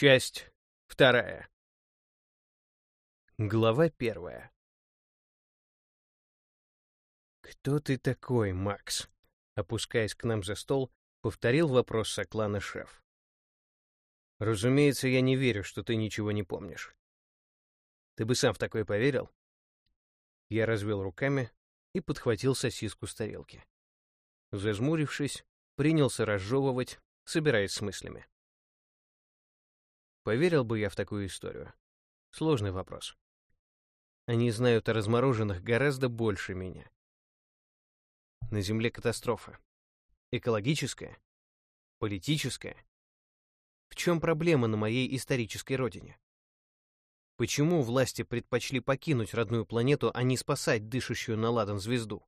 Часть вторая. Глава первая. «Кто ты такой, Макс?» Опускаясь к нам за стол, повторил вопрос Соклана шеф. «Разумеется, я не верю, что ты ничего не помнишь. Ты бы сам в такое поверил?» Я развел руками и подхватил сосиску с тарелки. Зажмурившись, принялся разжевывать, собираясь с мыслями. Поверил бы я в такую историю? Сложный вопрос. Они знают о размороженных гораздо больше меня. На Земле катастрофа. Экологическая? Политическая? В чем проблема на моей исторической родине? Почему власти предпочли покинуть родную планету, а не спасать дышащую на ладан звезду?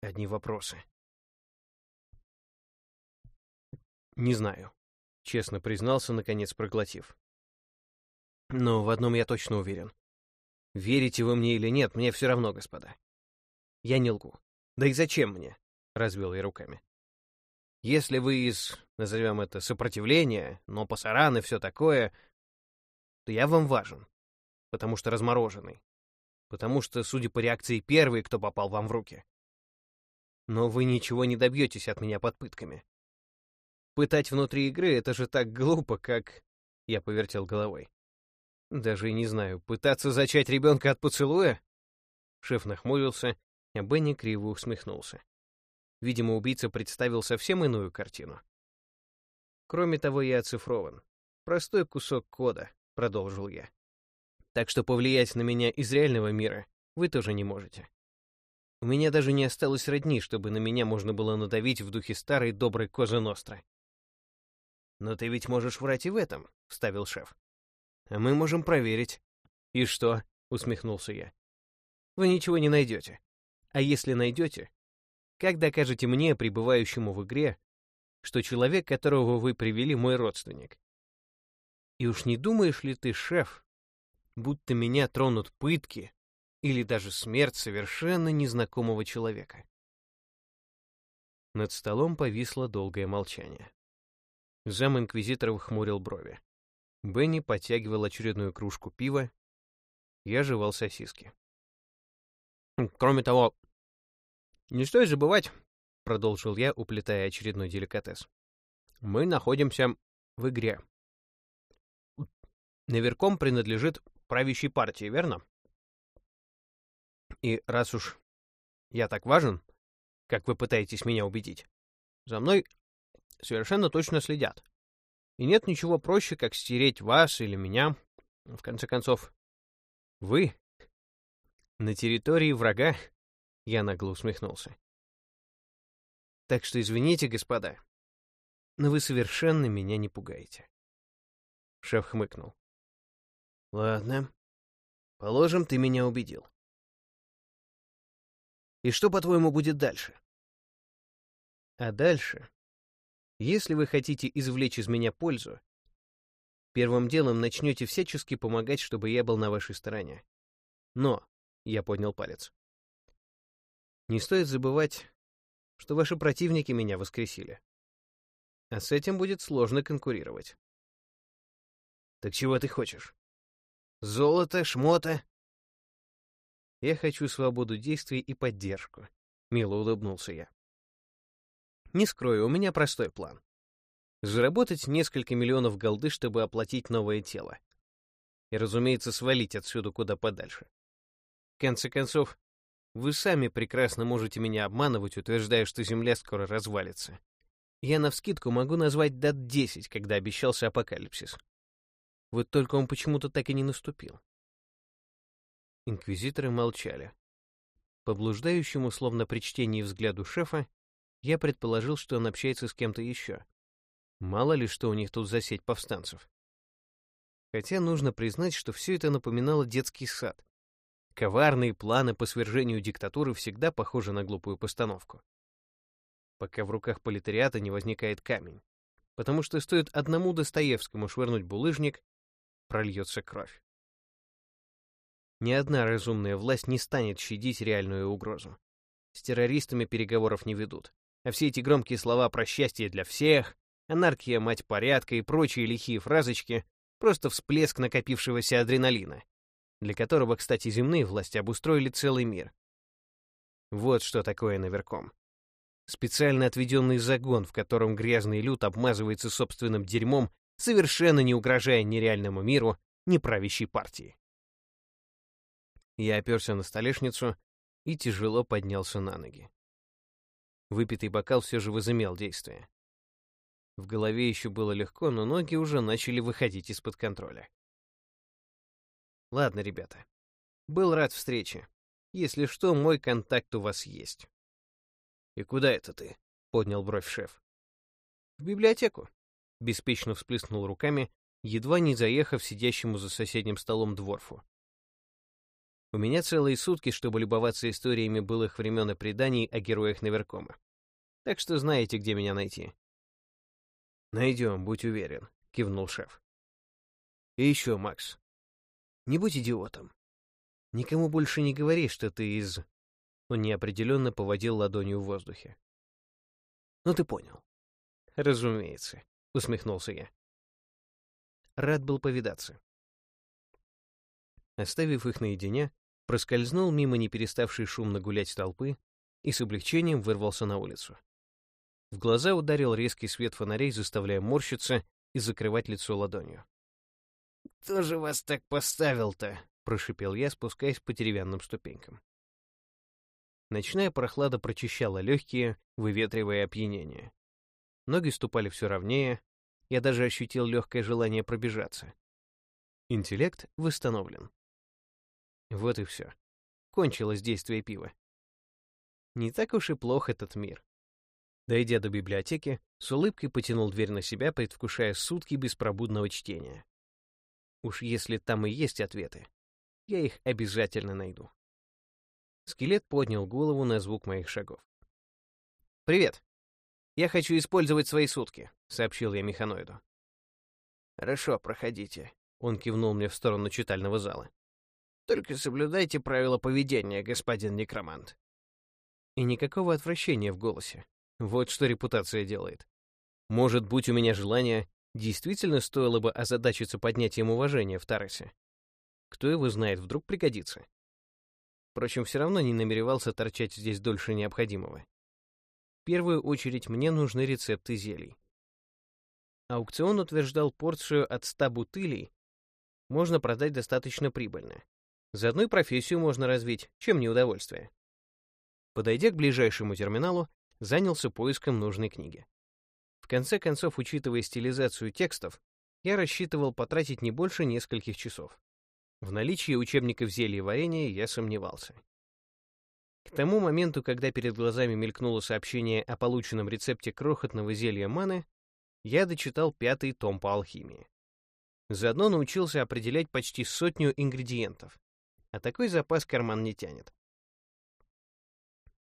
Одни вопросы. Не знаю. Честно признался, наконец проглотив. Но в одном я точно уверен. Верите вы мне или нет, мне все равно, господа. Я не лгу. Да и зачем мне? Развел я руками. Если вы из, назовем это, сопротивления, но пасаран и все такое, то я вам важен, потому что размороженный, потому что, судя по реакции, первый, кто попал вам в руки. Но вы ничего не добьетесь от меня под пытками. Пытать внутри игры — это же так глупо, как... Я повертел головой. Даже и не знаю, пытаться зачать ребенка от поцелуя? Шеф нахмурился, а Бенни криво усмехнулся. Видимо, убийца представил совсем иную картину. Кроме того, я оцифрован. Простой кусок кода, продолжил я. Так что повлиять на меня из реального мира вы тоже не можете. У меня даже не осталось родни, чтобы на меня можно было надавить в духе старой доброй Козы Ностры. «Но ты ведь можешь врать и в этом», — вставил шеф. «А мы можем проверить». «И что?» — усмехнулся я. «Вы ничего не найдете. А если найдете, как докажете мне, пребывающему в игре, что человек, которого вы привели, мой родственник? И уж не думаешь ли ты, шеф, будто меня тронут пытки или даже смерть совершенно незнакомого человека?» Над столом повисло долгое молчание. Зам инквизиторов хмурил брови. Бенни подтягивал очередную кружку пива. Я жевал сосиски. «Кроме того, не стоит забывать», — продолжил я, уплетая очередной деликатес. «Мы находимся в игре. Наверком принадлежит правящей партии, верно? И раз уж я так важен, как вы пытаетесь меня убедить, за мной совершенно точно следят. И нет ничего проще, как стереть вас или меня. В конце концов, вы на территории врага, я нагло усмехнулся. Так что извините, господа, но вы совершенно меня не пугаете. Шеф хмыкнул. Ладно, положим, ты меня убедил. И что, по-твоему, будет дальше? А дальше если вы хотите извлечь из меня пользу, первым делом начнете всячески помогать, чтобы я был на вашей стороне. Но, я поднял палец, не стоит забывать, что ваши противники меня воскресили. А с этим будет сложно конкурировать. Так чего ты хочешь? Золото, шмота? Я хочу свободу действий и поддержку, мило улыбнулся я. Не скрою, у меня простой план. Заработать несколько миллионов голды, чтобы оплатить новое тело. И, разумеется, свалить отсюда куда подальше. В конце концов, вы сами прекрасно можете меня обманывать, утверждая, что Земля скоро развалится. Я навскидку могу назвать дат 10, когда обещался апокалипсис. Вот только он почему-то так и не наступил. Инквизиторы молчали. По блуждающему, словно при чтении взгляду шефа, я предположил, что он общается с кем-то еще. Мало ли, что у них тут за сеть повстанцев. Хотя нужно признать, что все это напоминало детский сад. Коварные планы по свержению диктатуры всегда похожи на глупую постановку. Пока в руках политариата не возникает камень. Потому что стоит одному Достоевскому швырнуть булыжник, прольется кровь. Ни одна разумная власть не станет щадить реальную угрозу. С террористами переговоров не ведут. А все эти громкие слова про счастье для всех, Анархия, мать порядка и прочие лихие фразочки — просто всплеск накопившегося адреналина, для которого, кстати, земные власти обустроили целый мир. Вот что такое наверком. Специально отведенный загон, в котором грязный люд обмазывается собственным дерьмом, совершенно не угрожая ни реальному миру, ни правящей партии. Я оперся на столешницу и тяжело поднялся на ноги. Выпитый бокал все же возымел действие. В голове еще было легко, но ноги уже начали выходить из-под контроля. Ладно, ребята. Был рад встрече. Если что, мой контакт у вас есть. «И куда это ты?» — поднял бровь шеф. «В библиотеку», — беспечно всплеснул руками, едва не заехав сидящему за соседним столом дворфу. У меня целые сутки, чтобы любоваться историями былых времен и преданий о героях Наверкома. Так что знаете, где меня найти. «Найдем, будь уверен», — кивнул шеф. «И еще, Макс, не будь идиотом. Никому больше не говори, что ты из...» Он неопределенно поводил ладонью в воздухе. «Ну ты понял». «Разумеется», — усмехнулся я. Рад был повидаться. Оставив их наедине, проскользнул мимо не переставшей шумно гулять толпы и с облегчением вырвался на улицу. В глаза ударил резкий свет фонарей, заставляя морщиться и закрывать лицо ладонью. «Кто же вас так поставил-то?» — прошипел я, спускаясь по деревянным ступенькам. Ночная прохлада прочищала легкие, выветривая опьянение. Ноги ступали все ровнее, я даже ощутил легкое желание пробежаться. Интеллект восстановлен. Вот и все. Кончилось действие пива. Не так уж и плох этот мир. Дойдя до библиотеки, с улыбкой потянул дверь на себя, предвкушая сутки беспробудного чтения. Уж если там и есть ответы, я их обязательно найду. Скелет поднял голову на звук моих шагов. «Привет. Я хочу использовать свои сутки», — сообщил я механоиду. «Хорошо, проходите», — он кивнул мне в сторону читального зала. «Только соблюдайте правила поведения, господин некромант». И никакого отвращения в голосе. Вот что репутация делает. Может, будь у меня желание, действительно стоило бы озадачиться поднятием уважения в Тарасе. Кто его знает, вдруг пригодится. Впрочем, все равно не намеревался торчать здесь дольше необходимого. В первую очередь мне нужны рецепты зелий. Аукцион утверждал порцию от 100 бутылей можно продать достаточно прибыльно. Заодно и профессию можно развить, чем не удовольствие. Подойдя к ближайшему терминалу, занялся поиском нужной книги. В конце концов, учитывая стилизацию текстов, я рассчитывал потратить не больше нескольких часов. В наличии учебников зелья варенья я сомневался. К тому моменту, когда перед глазами мелькнуло сообщение о полученном рецепте крохотного зелья маны, я дочитал пятый том по алхимии. Заодно научился определять почти сотню ингредиентов, а такой запас карман не тянет.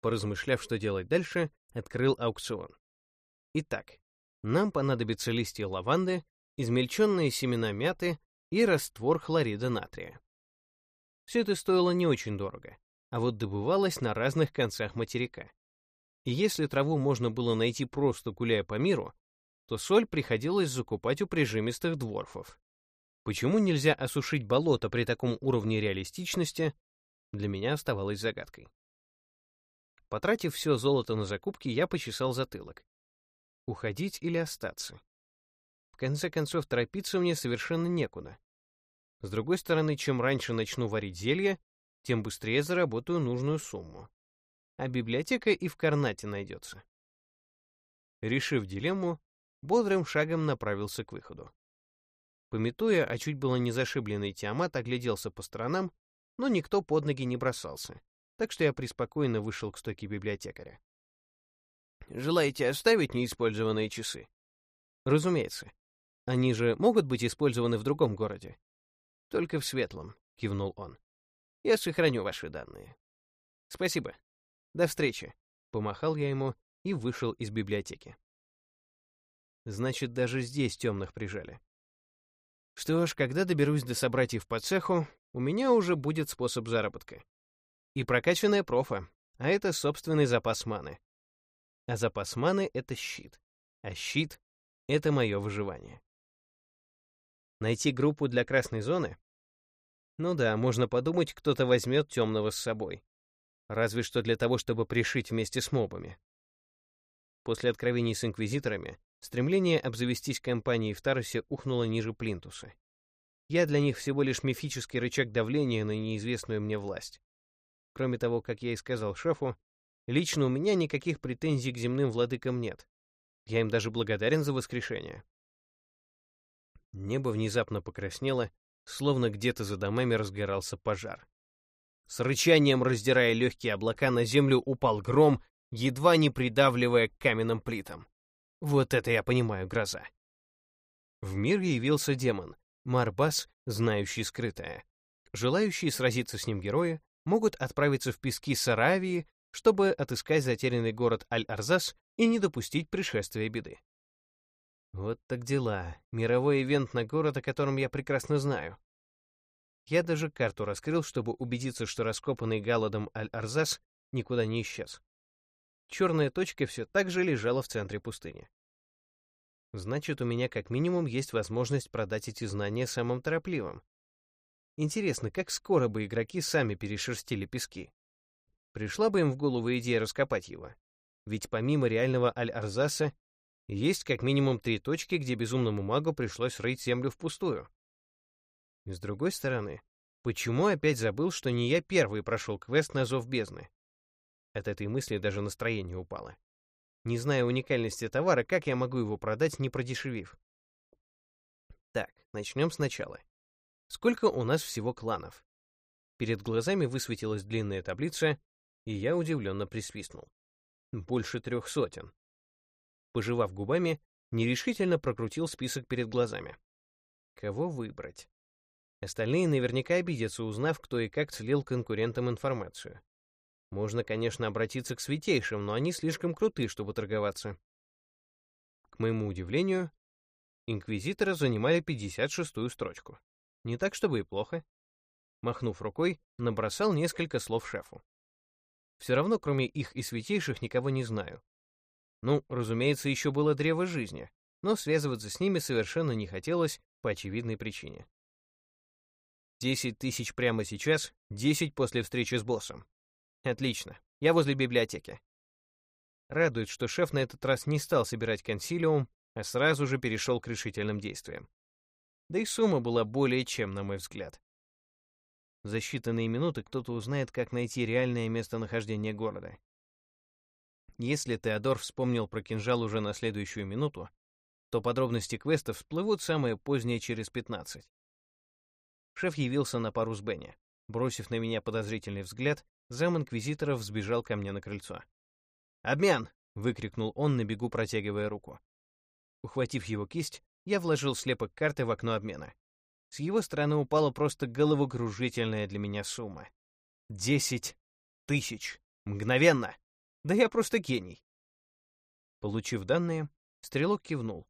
Поразмышляв, что делать дальше, открыл аукцион. Итак, нам понадобятся листья лаванды, измельченные семена мяты и раствор хлорида натрия. Все это стоило не очень дорого, а вот добывалось на разных концах материка. И если траву можно было найти просто гуляя по миру, то соль приходилось закупать у прижимистых дворфов. Почему нельзя осушить болото при таком уровне реалистичности, для меня оставалось загадкой. Потратив все золото на закупки, я почесал затылок. Уходить или остаться? В конце концов, торопиться мне совершенно некуда. С другой стороны, чем раньше начну варить зелье, тем быстрее заработаю нужную сумму. А библиотека и в Карнате найдется. Решив дилемму, бодрым шагом направился к выходу. Пометуя, а чуть было не зашибленный Тиамат огляделся по сторонам, но никто под ноги не бросался так что я преспокойно вышел к стойке библиотекаря. «Желаете оставить неиспользованные часы?» «Разумеется. Они же могут быть использованы в другом городе?» «Только в Светлом», — кивнул он. «Я сохраню ваши данные». «Спасибо. До встречи», — помахал я ему и вышел из библиотеки. Значит, даже здесь темных прижали. Что ж, когда доберусь до собратьев по цеху, у меня уже будет способ заработка. И прокачанная профа, а это собственный запас маны. А запас маны — это щит. А щит Это мое выживание. Найти группу для красной зоны? Ну да, можно подумать, кто-то возьмет темного с собой. Разве что для того, чтобы пришить вместе с мобами. После откровений с инквизиторами, стремление обзавестись компанией в Таросе ухнуло ниже плинтуса. Я для них всего лишь мифический рычаг давления на неизвестную мне власть. Кроме того, как я и сказал шефу, лично у меня никаких претензий к земным владыкам нет. Я им даже благодарен за воскрешение. Небо внезапно покраснело, словно где-то за домами разгорался пожар. С рычанием раздирая легкие облака, на землю упал гром, едва не придавливая к каменным плитам. Вот это я понимаю, гроза. В мир явился демон, Марбас, знающий скрытое. Желающие сразиться с ним герои могут отправиться в пески Саравии, чтобы отыскать затерянный город Аль-Арзас и не допустить пришествия беды. Вот так дела. Мировой ивент на город, о котором я прекрасно знаю. Я даже карту раскрыл, чтобы убедиться, что раскопанный Галадом Аль-Арзас никуда не исчез. Черная точка все так же лежала в центре пустыни. Значит, у меня как минимум есть возможность продать эти знания самым торопливым. Интересно, как скоро бы игроки сами перешерстили пески? Пришла бы им в голову идея раскопать его? Ведь помимо реального Аль-Арзаса, есть как минимум три точки, где безумному магу пришлось рыть землю впустую. С другой стороны, почему опять забыл, что не я первый прошел квест на зов бездны? От этой мысли даже настроение упало. Не зная уникальности товара, как я могу его продать, не продешевив? Так, начнем сначала. Сколько у нас всего кланов? Перед глазами высветилась длинная таблица, и я удивленно присвистнул. Больше трех сотен. Пожевав губами, нерешительно прокрутил список перед глазами. Кого выбрать? Остальные наверняка обидятся, узнав, кто и как слил конкурентам информацию. Можно, конечно, обратиться к святейшим, но они слишком круты, чтобы торговаться. К моему удивлению, инквизиторы занимали 56-ю строчку. Не так, чтобы и плохо. Махнув рукой, набросал несколько слов шефу. Все равно, кроме их и святейших, никого не знаю. Ну, разумеется, еще было древо жизни, но связываться с ними совершенно не хотелось по очевидной причине. Десять тысяч прямо сейчас, десять после встречи с боссом. Отлично. Я возле библиотеки. Радует, что шеф на этот раз не стал собирать консилиум, а сразу же перешел к решительным действиям. Да и сумма была более чем, на мой взгляд. За считанные минуты кто-то узнает, как найти реальное местонахождение города. Если Теодор вспомнил про кинжал уже на следующую минуту, то подробности квеста всплывут самое позднее через 15. Шеф явился на пару с Бенни. Бросив на меня подозрительный взгляд, зам инквизиторов сбежал ко мне на крыльцо. «Обмен!» — выкрикнул он, на бегу протягивая руку. Ухватив его кисть, я вложил слепок карты в окно обмена. С его стороны упала просто головокружительная для меня сумма. Десять тысяч! Мгновенно! Да я просто гений! Получив данные, стрелок кивнул.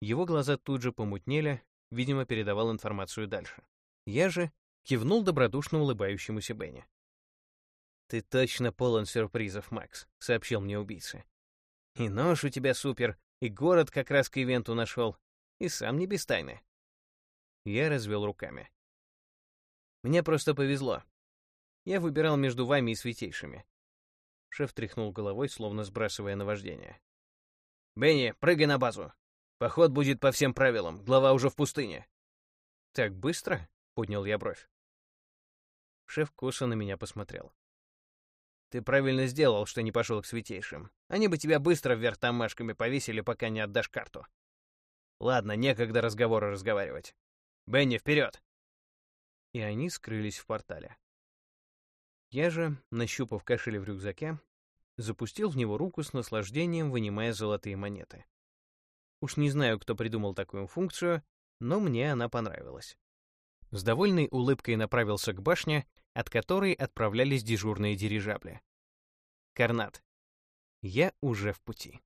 Его глаза тут же помутнели, видимо, передавал информацию дальше. Я же кивнул добродушно улыбающемуся Бенни. «Ты точно полон сюрпризов, Макс», — сообщил мне убийца. «И нож у тебя супер, и город как раз к ивенту нашел, и сам не без тайны». Я развел руками. «Мне просто повезло. Я выбирал между вами и святейшими». Шеф тряхнул головой, словно сбрасывая наваждение. «Бенни, прыгай на базу. Поход будет по всем правилам, глава уже в пустыне». «Так быстро?» — поднял я бровь. Шеф косо на меня посмотрел. Ты правильно сделал, что не пошел к святейшим. Они бы тебя быстро вверх тамашками повесили, пока не отдашь карту. Ладно, некогда разговоры разговаривать. Бенни, вперед! И они скрылись в портале. Я же, нащупав кошель в рюкзаке, запустил в него руку с наслаждением, вынимая золотые монеты. Уж не знаю, кто придумал такую функцию, но мне она понравилась. С довольной улыбкой направился к башне, от которой отправлялись дежурные дирижабли. Карнат. Я уже в пути.